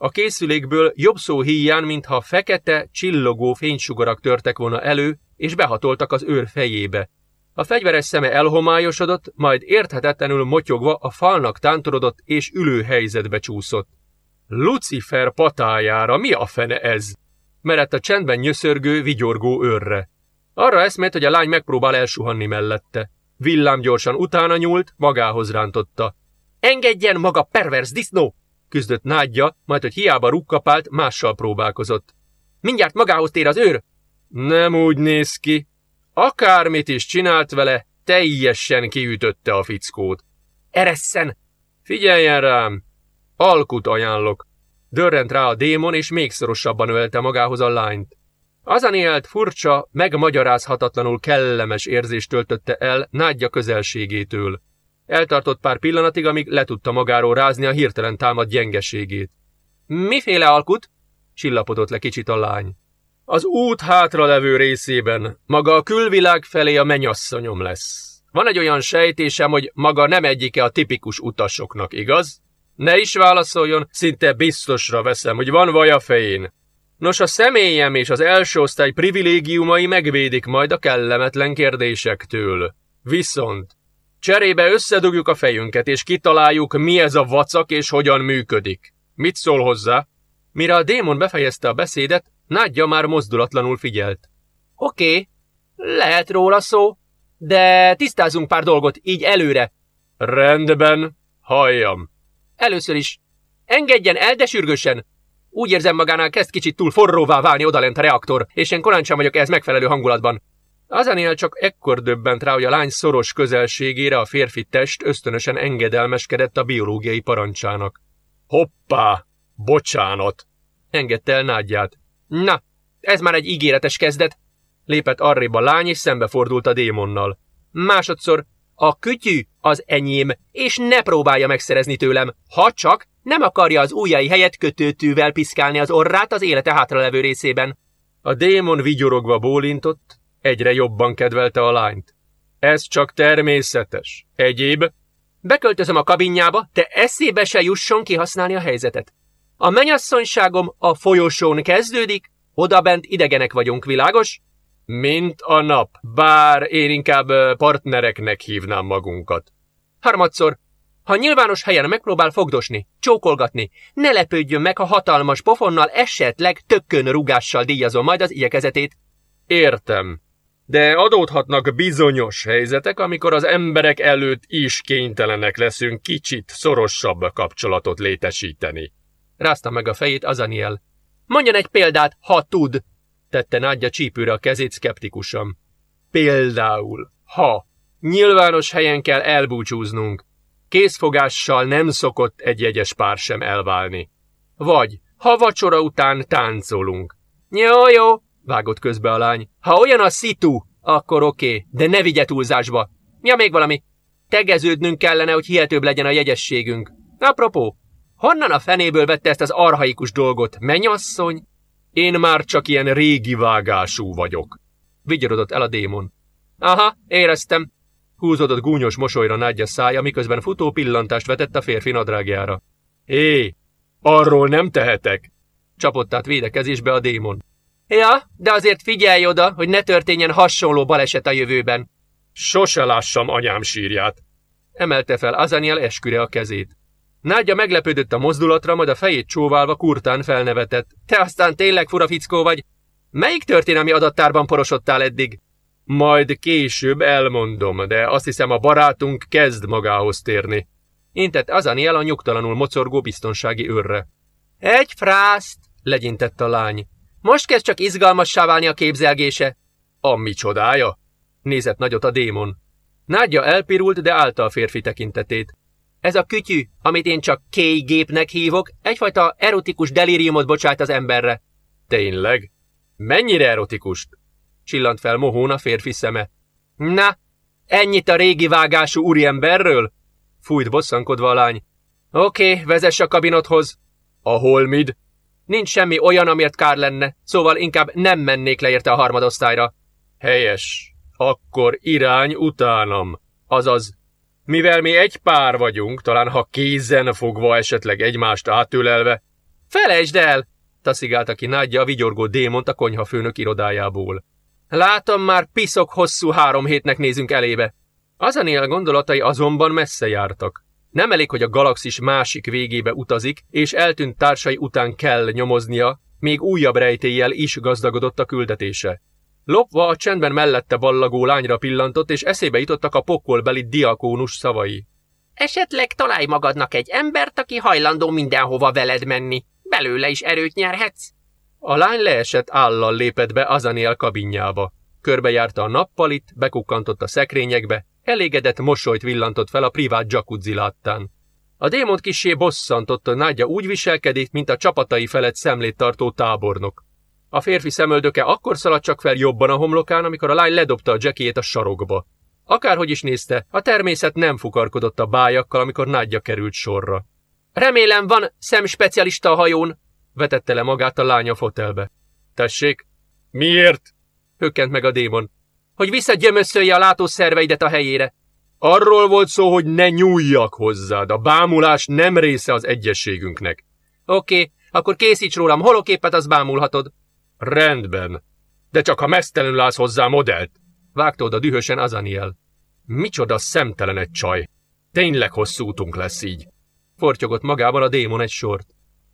A készülékből jobb szó híján, mintha fekete, csillogó fénysugarak törtek volna elő, és behatoltak az őr fejébe. A fegyveres szeme elhomályosodott, majd érthetetlenül motyogva a falnak tántorodott és ülő helyzetbe csúszott. Lucifer patájára, mi a fene ez? Merett a csendben nyöszörgő, vigyorgó őrre. Arra eszmélt, hogy a lány megpróbál elsuhanni mellette. Villám gyorsan utána nyúlt, magához rántotta. Engedjen maga pervers disznó! Küzdött nádja, majd hogy hiába rukkapált, mással próbálkozott. Mindjárt magához tér az őr! Nem úgy néz ki. Akármit is csinált vele, teljesen kiütötte a fickót. Eresszen! Figyeljen rám! Alkut ajánlok. Dörrent rá a démon, és még szorosabban ölte magához a lányt. Azanélt furcsa, megmagyarázhatatlanul kellemes érzést töltötte el nádja közelségétől. Eltartott pár pillanatig, amíg le tudta magáról rázni a hirtelen támad gyengeségét. Miféle alkut? Csillapodott le kicsit a lány. Az út hátra levő részében, maga a külvilág felé a menyasszonyom lesz. Van egy olyan sejtésem, hogy maga nem egyike a tipikus utasoknak, igaz? Ne is válaszoljon, szinte biztosra veszem, hogy van vaj fején. Nos, a személyem és az első osztály privilégiumai megvédik majd a kellemetlen kérdésektől. Viszont cserébe összedugjuk a fejünket, és kitaláljuk, mi ez a vacak és hogyan működik. Mit szól hozzá? Mire a démon befejezte a beszédet, Nádja már mozdulatlanul figyelt. Oké, okay, lehet róla szó, de tisztázunk pár dolgot így előre. Rendben, halljam. Először is, engedjen el, de sürgősen. Úgy érzem magánál kezd kicsit túl forróvá válni odalent a reaktor, és én korán sem vagyok ez megfelelő hangulatban. Azanél csak ekkor döbbent rá, hogy a lány szoros közelségére a férfi test ösztönösen engedelmeskedett a biológiai parancsának. Hoppá! Bocsánat! Engedte el nádját. Na, ez már egy ígéretes kezdet. Lépett arrébb a lány, és szembefordult a démonnal. Másodszor, a kütyű az enyém, és ne próbálja megszerezni tőlem, ha csak nem akarja az ujjai helyett kötőtűvel piszkálni az orrát az élete hátralevő részében. A démon vigyorogva bólintott, egyre jobban kedvelte a lányt. Ez csak természetes. Egyéb? Beköltözöm a kabinjába, te eszébe se jusson kihasználni a helyzetet. A menyasszonyságom a folyosón kezdődik, odabent idegenek vagyunk, világos? Mint a nap, bár én inkább partnereknek hívnám magunkat. Harmadszor, ha nyilvános helyen megpróbál fogdosni, csókolgatni, ne lepődjön meg, ha hatalmas pofonnal esetleg tökkön rugással díjazom majd az igyekezetét. Értem. De adódhatnak bizonyos helyzetek, amikor az emberek előtt is kénytelenek leszünk kicsit szorosabb kapcsolatot létesíteni. Rázta meg a fejét Azaniel. Mondjon egy példát, ha tud, tette Nádja csípőre a kezét szkeptikusan. Például, ha nyilvános helyen kell elbúcsúznunk, készfogással nem szokott egy jegyes pár sem elválni. Vagy, ha vacsora után táncolunk. Jó, jó, vágott közbe a lány. Ha olyan a szitu, akkor oké, okay, de ne vigye túlzásba. Ja, még valami. Tegeződnünk kellene, hogy hihetőbb legyen a jegyességünk. Apropó, honnan a fenéből vette ezt az arhaikus dolgot? Menyasszony? Én már csak ilyen régi vágású vagyok. Vigyorodott el a démon. Aha, éreztem. Húzódott gúnyos mosolyra nádja szája, miközben futó pillantást vetett a férfi nadrágjára. Hé, arról nem tehetek! Csapott át védekezésbe a démon. Ja, de azért figyelj oda, hogy ne történjen hasonló baleset a jövőben. Sose lássam anyám sírját. Emelte fel Azaniel esküre a kezét. Nádja meglepődött a mozdulatra, majd a fejét csóválva kurtán felnevetett. Te aztán tényleg fura fickó vagy. Melyik történelmi adattárban porosodtál eddig? Majd később elmondom, de azt hiszem a barátunk kezd magához térni. Intett Azaniel a nyugtalanul mocorgó biztonsági őrre. Egy frászt, legyintett a lány. Most kezd csak izgalmassá válni a képzelgése. A micsodája? Nézett nagyot a démon. Nádja elpirult, de állta a férfi tekintetét. Ez a kütyű, amit én csak K-gépnek hívok, egyfajta erotikus delíriumot bocsát az emberre. Tényleg? Mennyire erotikust? Csillant fel mohón a férfi szeme. Na, ennyit a régi vágású úriemberről? Fújt bosszankodva a lány. Oké, okay, vezess a kabinothoz. Ahol mid? Nincs semmi olyan, amiért kár lenne, szóval inkább nem mennék le a harmadosztályra. Helyes. Akkor irány utánam. Azaz, mivel mi egy pár vagyunk, talán ha kézen fogva esetleg egymást átölelve. Felejtsd el! taszigálta ki nádja a vigyorgó démont a konyhafőnök irodájából. Látom már piszok hosszú három hétnek nézünk elébe. Azanél gondolatai azonban messze jártak. Nem elég, hogy a galaxis másik végébe utazik, és eltűnt társai után kell nyomoznia, még újabb rejtéllyel is gazdagodott a küldetése. Lopva a csendben mellette ballagó lányra pillantott, és eszébe jutottak a pokolbeli diakónus szavai. Esetleg találj magadnak egy embert, aki hajlandó mindenhova veled menni. Belőle is erőt nyerhetsz. A lány leesett állal lépett be Azaniel kabinjába. Körbejárta a nappalit, bekukkantott a szekrényekbe, elégedett mosolyt villantott fel a privát jacuzzi láttán. A démont kisé bosszantott, hogy Nádja úgy viselkedik, mint a csapatai felett szemlét tartó tábornok. A férfi szemöldöke akkor szaladt csak fel jobban a homlokán, amikor a lány ledobta a jackiét a sarokba. Akárhogy is nézte, a természet nem fukarkodott a bájakkal, amikor Nádja került sorra. Remélem van szemspecialista a hajón, vetette le magát a lánya fotelbe. Tessék? Miért? Hökkent meg a démon. Hogy visszagyömöszölje a látószerveidet a helyére. Arról volt szó, hogy ne nyúljak hozzád. A bámulás nem része az egyességünknek. Oké, okay, akkor készíts rólam holoképet, az bámulhatod. Rendben. De csak ha mesztelenül állsz hozzá modellt. Vágta oda dühösen Azaniel. Micsoda szemtelen egy csaj. Tényleg hosszú útunk lesz így. Fortyogott magában a démon egy sort.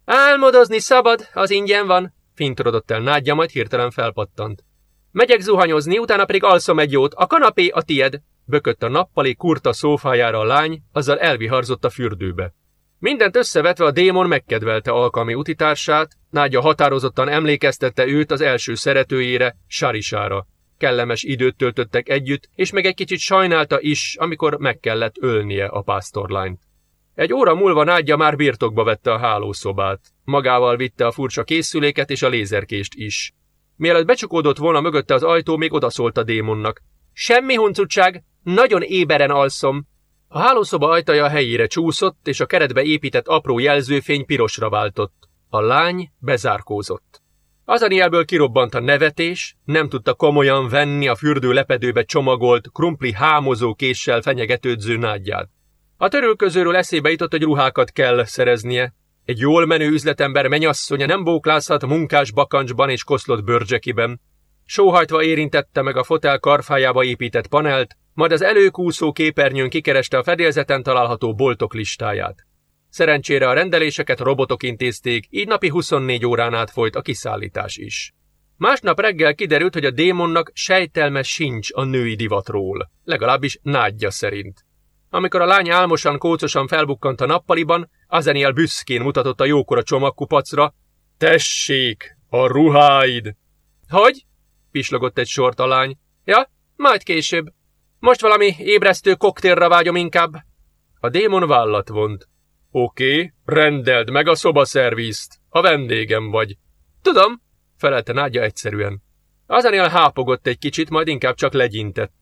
Álmodozni szabad, az ingyen van, fintorodott el nádja, majd hirtelen felpattant. Megyek zuhanyozni, utána pedig alszom egy jót, a kanapé a tied. Bökött a nappali kurta szófájára a lány, azzal elviharzott a fürdőbe. Mindent összevetve a démon megkedvelte alkalmi utitársát, Nágya határozottan emlékeztette őt az első szeretőjére, Sarisára. Kellemes időt töltöttek együtt, és meg egy kicsit sajnálta is, amikor meg kellett ölnie a pásztorlányt. Egy óra múlva Nádja már birtokba vette a hálószobát. Magával vitte a furcsa készüléket és a lézerkést is. Mielőtt becsukódott volna mögötte az ajtó, még odaszólt a démonnak. Semmi huncutság, nagyon éberen alszom. A hálószoba ajtaja a helyére csúszott, és a keretbe épített apró jelzőfény pirosra váltott. A lány bezárkózott. Azanielből kirobbant a nevetés, nem tudta komolyan venni a fürdő lepedőbe csomagolt, krumpli hámozó késsel fenyegetődző nádját. A törülközőről eszébe jutott, hogy ruhákat kell szereznie. Egy jól menő üzletember menyasszonya nem bóklázhat munkás bakancsban és koszlott bőrcsekiben. Sóhajtva érintette meg a fotel karfájába épített panelt, majd az előkúszó képernyőn kikereste a fedélzeten található boltok listáját. Szerencsére a rendeléseket robotok intézték, így napi 24 órán át folyt a kiszállítás is. Másnap reggel kiderült, hogy a démonnak sejtelme sincs a női divatról, legalábbis nádja szerint. Amikor a lány álmosan, kócosan felbukkant a nappaliban, Azeniel büszkén mutatott a jókora csomagkupacra. Tessék, a ruháid! Hogy? pislogott egy sort a lány. Ja, majd később. Most valami ébresztő koktélra vágyom inkább. A démon vállat vont. Oké, rendeld meg a szobaszervízt. A vendégem vagy. Tudom, felelte Nádja egyszerűen. Azaniel hápogott egy kicsit, majd inkább csak legyintett.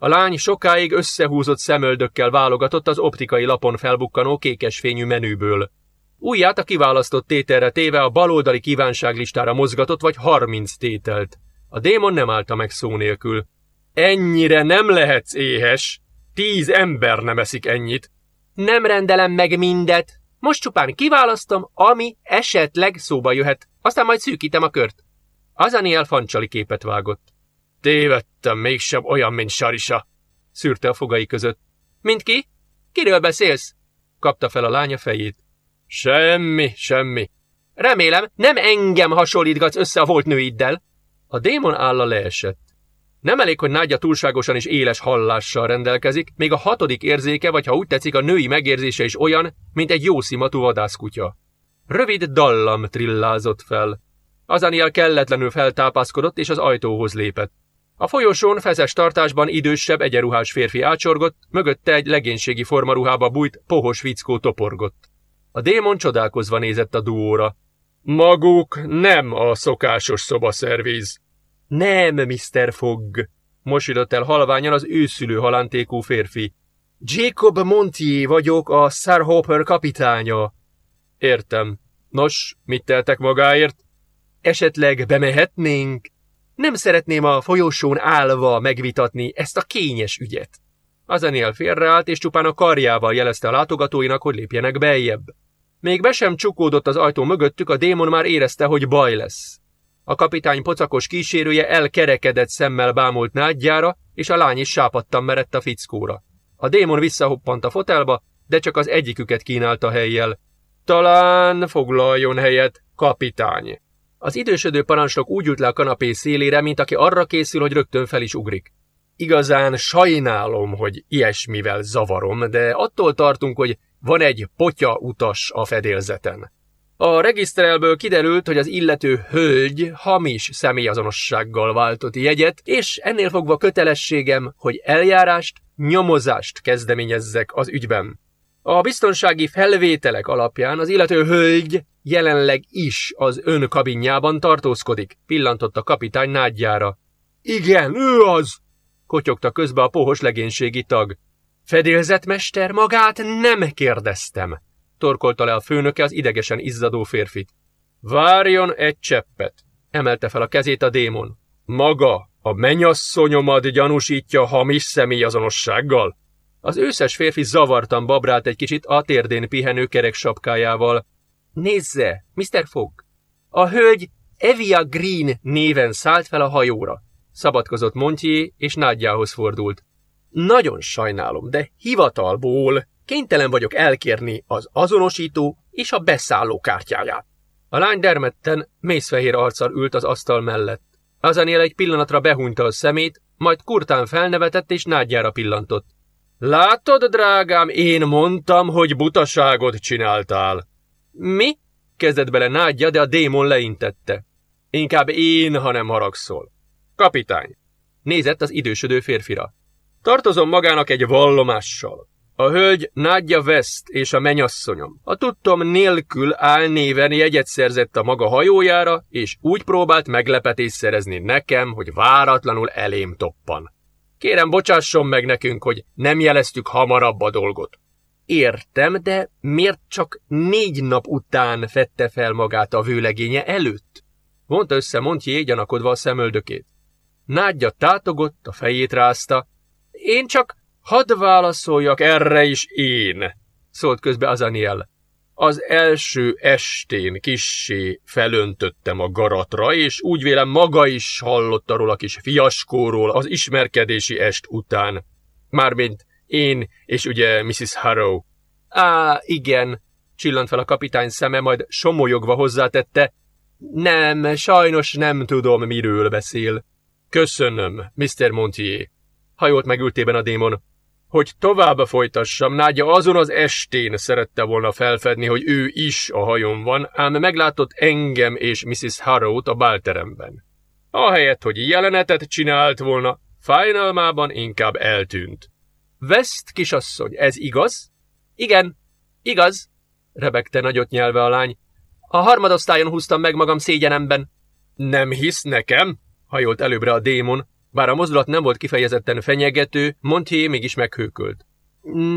A lány sokáig összehúzott szemöldökkel válogatott az optikai lapon felbukkanó kékesfényű menüből. Újját a kiválasztott tételre téve a baloldali kívánságlistára mozgatott vagy harminc tételt. A démon nem állta meg szó nélkül. Ennyire nem lehetsz éhes. Tíz ember nem eszik ennyit. Nem rendelem meg mindet. Most csupán kiválasztom, ami esetleg szóba jöhet. Aztán majd szűkítem a kört. Azaniel fancsali képet vágott. Tévedtem, mégsem olyan, mint Sarisa. Szűrte a fogai között. Mint ki? Kiről beszélsz? Kapta fel a lánya fejét. Semmi, semmi. Remélem, nem engem hasonlítgatsz össze a volt nőiddel. A démon álla leesett. Nem elég, hogy Nádja túlságosan is éles hallással rendelkezik, még a hatodik érzéke, vagy ha úgy tetszik, a női megérzése is olyan, mint egy jó szimatú vadászkutya. Rövid dallam trillázott fel. Azaniel kelletlenül feltápászkodott, és az ajtóhoz lépett. A folyosón feszes tartásban idősebb egyenruhás férfi ácsorgott, mögötte egy legénységi formaruhába bújt, pohos vickó toporgott. A démon csodálkozva nézett a duóra. Maguk nem a szokásos szobaszervíz. Nem, Mr. Fogg, mosidott el halványan az őszülő halántékú férfi. Jacob Montier vagyok, a Sarhopper kapitánya. Értem. Nos, mit teltek magáért? Esetleg bemehetnénk? Nem szeretném a folyosón állva megvitatni ezt a kényes ügyet. Azaniel félreállt, és csupán a karjával jelezte a látogatóinak, hogy lépjenek beljebb. Még be sem csukódott az ajtó mögöttük, a démon már érezte, hogy baj lesz. A kapitány pocakos kísérője elkerekedett szemmel bámult nádjára, és a lány is sápadtan merett a fickóra. A démon visszahoppant a fotelba, de csak az egyiküket kínálta helyjel. Talán foglaljon helyet, kapitány. Az idősödő parancsnok úgy ült le a kanapé szélére, mint aki arra készül, hogy rögtön fel is ugrik. igazán sajnálom, hogy ilyesmivel zavarom, de attól tartunk, hogy van egy potya utas a fedélzeten. A regisztrelből kiderült, hogy az illető hölgy hamis személyazonossággal váltott jegyet, és ennél fogva kötelességem, hogy eljárást, nyomozást kezdeményezzek az ügyben. A biztonsági felvételek alapján az illető hölgy jelenleg is az ön kabinjában tartózkodik, pillantott a kapitány nádjára. Igen, ő az! kotyogta közbe a pohos legénységi tag. Fedélzetmester magát nem kérdeztem, torkolta le a főnöke az idegesen izzadó férfit. Várjon egy cseppet, emelte fel a kezét a démon. Maga, a menyasszonyomat gyanúsítja hamis személyazonossággal? Az őszes férfi zavartan babrált egy kicsit a térdén pihenő kerek sapkájával. Nézze, Mr. Fogg! A hölgy Evia Green néven szállt fel a hajóra. Szabadkozott Montier, és nádjához fordult. Nagyon sajnálom, de hivatalból kénytelen vagyok elkérni az azonosító és a beszálló kártyáját. A lány dermedten, mészfehér arccal ült az asztal mellett. Azanél egy pillanatra behúnyta a szemét, majd kurtán felnevetett és nádjára pillantott. Látod, drágám, én mondtam, hogy butaságot csináltál. Mi? Kezdett bele nádja, de a démon leintette. Inkább én, ha nem haragszol. Kapitány. Nézett az idősödő férfira. Tartozom magának egy vallomással. A hölgy Nádja West és a menyasszonyom. A tudtom nélkül álnéven jegyet szerzett a maga hajójára, és úgy próbált meglepetést szerezni nekem, hogy váratlanul elém toppan. Kérem, bocsásson meg nekünk, hogy nem jeleztük hamarabb a dolgot. Értem, de miért csak négy nap után fette fel magát a vőlegénye előtt? Vonta össze Montier gyanakodva a szemöldökét. Nádja tátogott, a fejét rázta. Én csak hadd válaszoljak erre is én, szólt közbe Azaniel. Az első estén kissé felöntöttem a garatra, és úgy vélem maga is hallott arról a kis fiaskóról az ismerkedési est után. Mármint én és ugye Mrs. Harrow. Á, igen, csillant fel a kapitány szeme, majd somolyogva hozzátette. Nem, sajnos nem tudom, miről beszél. Köszönöm, Mr. Montier. Hajolt megültében a démon. Hogy tovább folytassam, Nágya azon az estén szerette volna felfedni, hogy ő is a hajón van, ám meglátott engem és Mrs. Harrow-t a bálteremben. Ahelyett, hogy jelenetet csinált volna, fájnalmában inkább eltűnt. West, kisasszony, ez igaz? Igen, igaz, rebegte nagyot nyelve a lány. A harmadosztályon húztam meg magam szégyenemben. Nem hisz nekem? hajolt előbbre a démon, bár a mozdulat nem volt kifejezetten fenyegető, Montier mégis meghőkölt.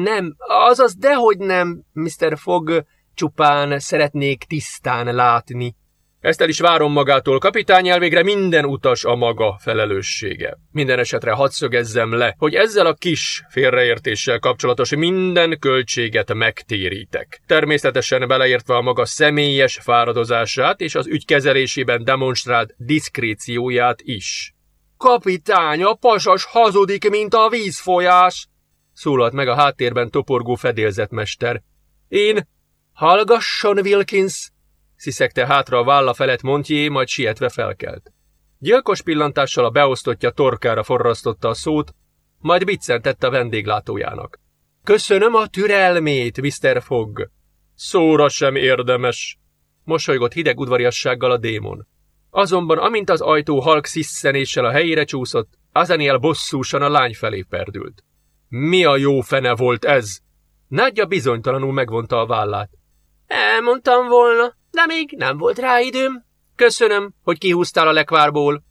Nem, azaz dehogy nem, Mr. Fogg, csupán szeretnék tisztán látni. Ezt el is várom magától, kapitány, elvégre minden utas a maga felelőssége. Minden esetre hadd le, hogy ezzel a kis félreértéssel kapcsolatos minden költséget megtérítek. Természetesen beleértve a maga személyes fáradozását és az ügy kezelésében demonstrált diszkrécióját is. Kapitány, a pasas hazudik, mint a vízfolyás! Szólalt meg a háttérben toporgó fedélzetmester. Én... Hallgasson, Wilkins! Sziszegte hátra a válla felett Montier, majd sietve felkelt. Gyilkos pillantással a beosztottja torkára forrasztotta a szót, majd biccentett a vendéglátójának. Köszönöm a türelmét, Mr. Fogg. Szóra sem érdemes, mosolygott hideg udvariassággal a démon. Azonban amint az ajtó halk sziszenéssel a helyére csúszott, Azaniel bosszúsan a lány felé perdült. Mi a jó fene volt ez? Nádja bizonytalanul megvonta a vállát. Elmondtam volna, de még nem volt rá időm. Köszönöm, hogy kihúztál a lekvárból.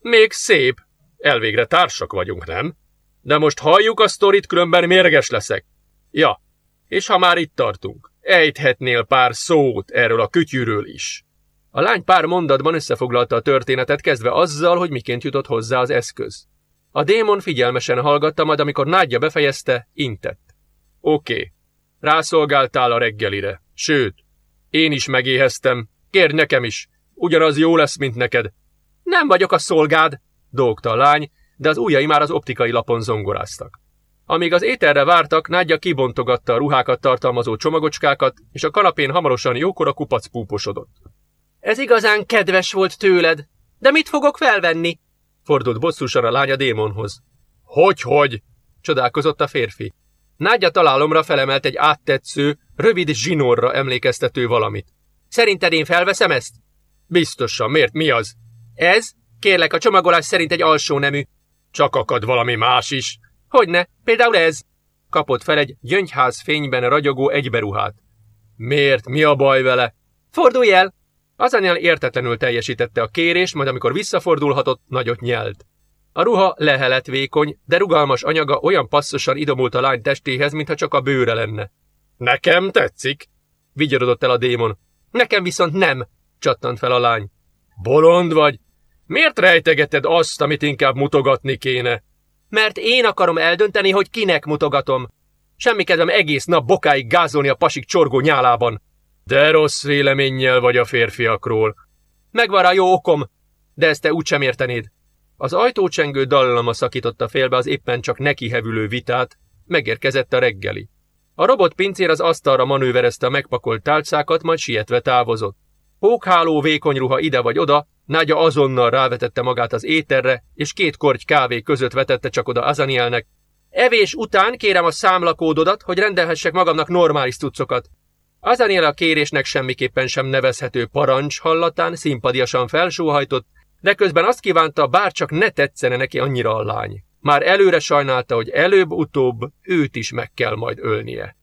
Még szép. Elvégre társak vagyunk, nem? De most halljuk a sztorit, különben mérges leszek. Ja, és ha már itt tartunk, ejthetnél pár szót erről a kütyűről is. A lány pár mondatban összefoglalta a történetet, kezdve azzal, hogy miként jutott hozzá az eszköz. A démon figyelmesen hallgatta, majd amikor nádja befejezte, intett. Oké, okay. rászolgáltál a reggelire. Sőt, én is megéheztem. Kérd nekem is. Ugyanaz jó lesz, mint neked. Nem vagyok a szolgád, dolgta a lány, de az ujjai már az optikai lapon zongoráztak. Amíg az ételre vártak, Nádja kibontogatta a ruhákat tartalmazó csomagocskákat, és a kanapén hamarosan jókora kupac púposodott. Ez igazán kedves volt tőled, de mit fogok felvenni? Fordult bosszusan a lánya démonhoz. Hogy-hogy? csodálkozott a férfi. Nádja találomra felemelt egy áttetsző, rövid zsinórra emlékeztető valamit. Szerinted én felveszem ezt? Biztosan, miért mi az? Ez? Kérlek, a csomagolás szerint egy alsó nemű. Csak akad valami más is. Hogyne, például ez. Kapott fel egy gyöngyház fényben ragyogó egyberuhát. Miért? Mi a baj vele? Fordulj el! Azaniel értetlenül teljesítette a kérést, majd amikor visszafordulhatott, nagyot nyelt. A ruha lehelet vékony, de rugalmas anyaga olyan passzosan idomult a lány testéhez, mintha csak a bőre lenne. Nekem tetszik, vigyorodott el a démon. Nekem viszont nem, csattant fel a lány. Bolond vagy? Miért rejtegeted azt, amit inkább mutogatni kéne? Mert én akarom eldönteni, hogy kinek mutogatom. Semmi kedvem egész nap bokáig gázolni a pasik csorgó nyálában. De rossz véleménnyel vagy a férfiakról. Megvan rá jó okom, de ezt te úgysem értenéd. Az ajtócsengő dallama szakította félbe az éppen csak nekihevülő vitát, megérkezett a reggeli. A robot pincér az asztalra manőverezte a megpakolt tálcákat, majd sietve távozott. Pókháló vékony ruha ide vagy oda, Nágya azonnal rávetette magát az éterre, és két korty kávé között vetette csak oda Azanielnek. Evés után kérem a számlakódodat, hogy rendelhessek magamnak normális cuccokat. Azaniel a kérésnek semmiképpen sem nevezhető parancs hallatán szimpadiasan felsóhajtott, de közben azt kívánta, bár csak ne tetszene neki annyira a lány. Már előre sajnálta, hogy előbb-utóbb őt is meg kell majd ölnie.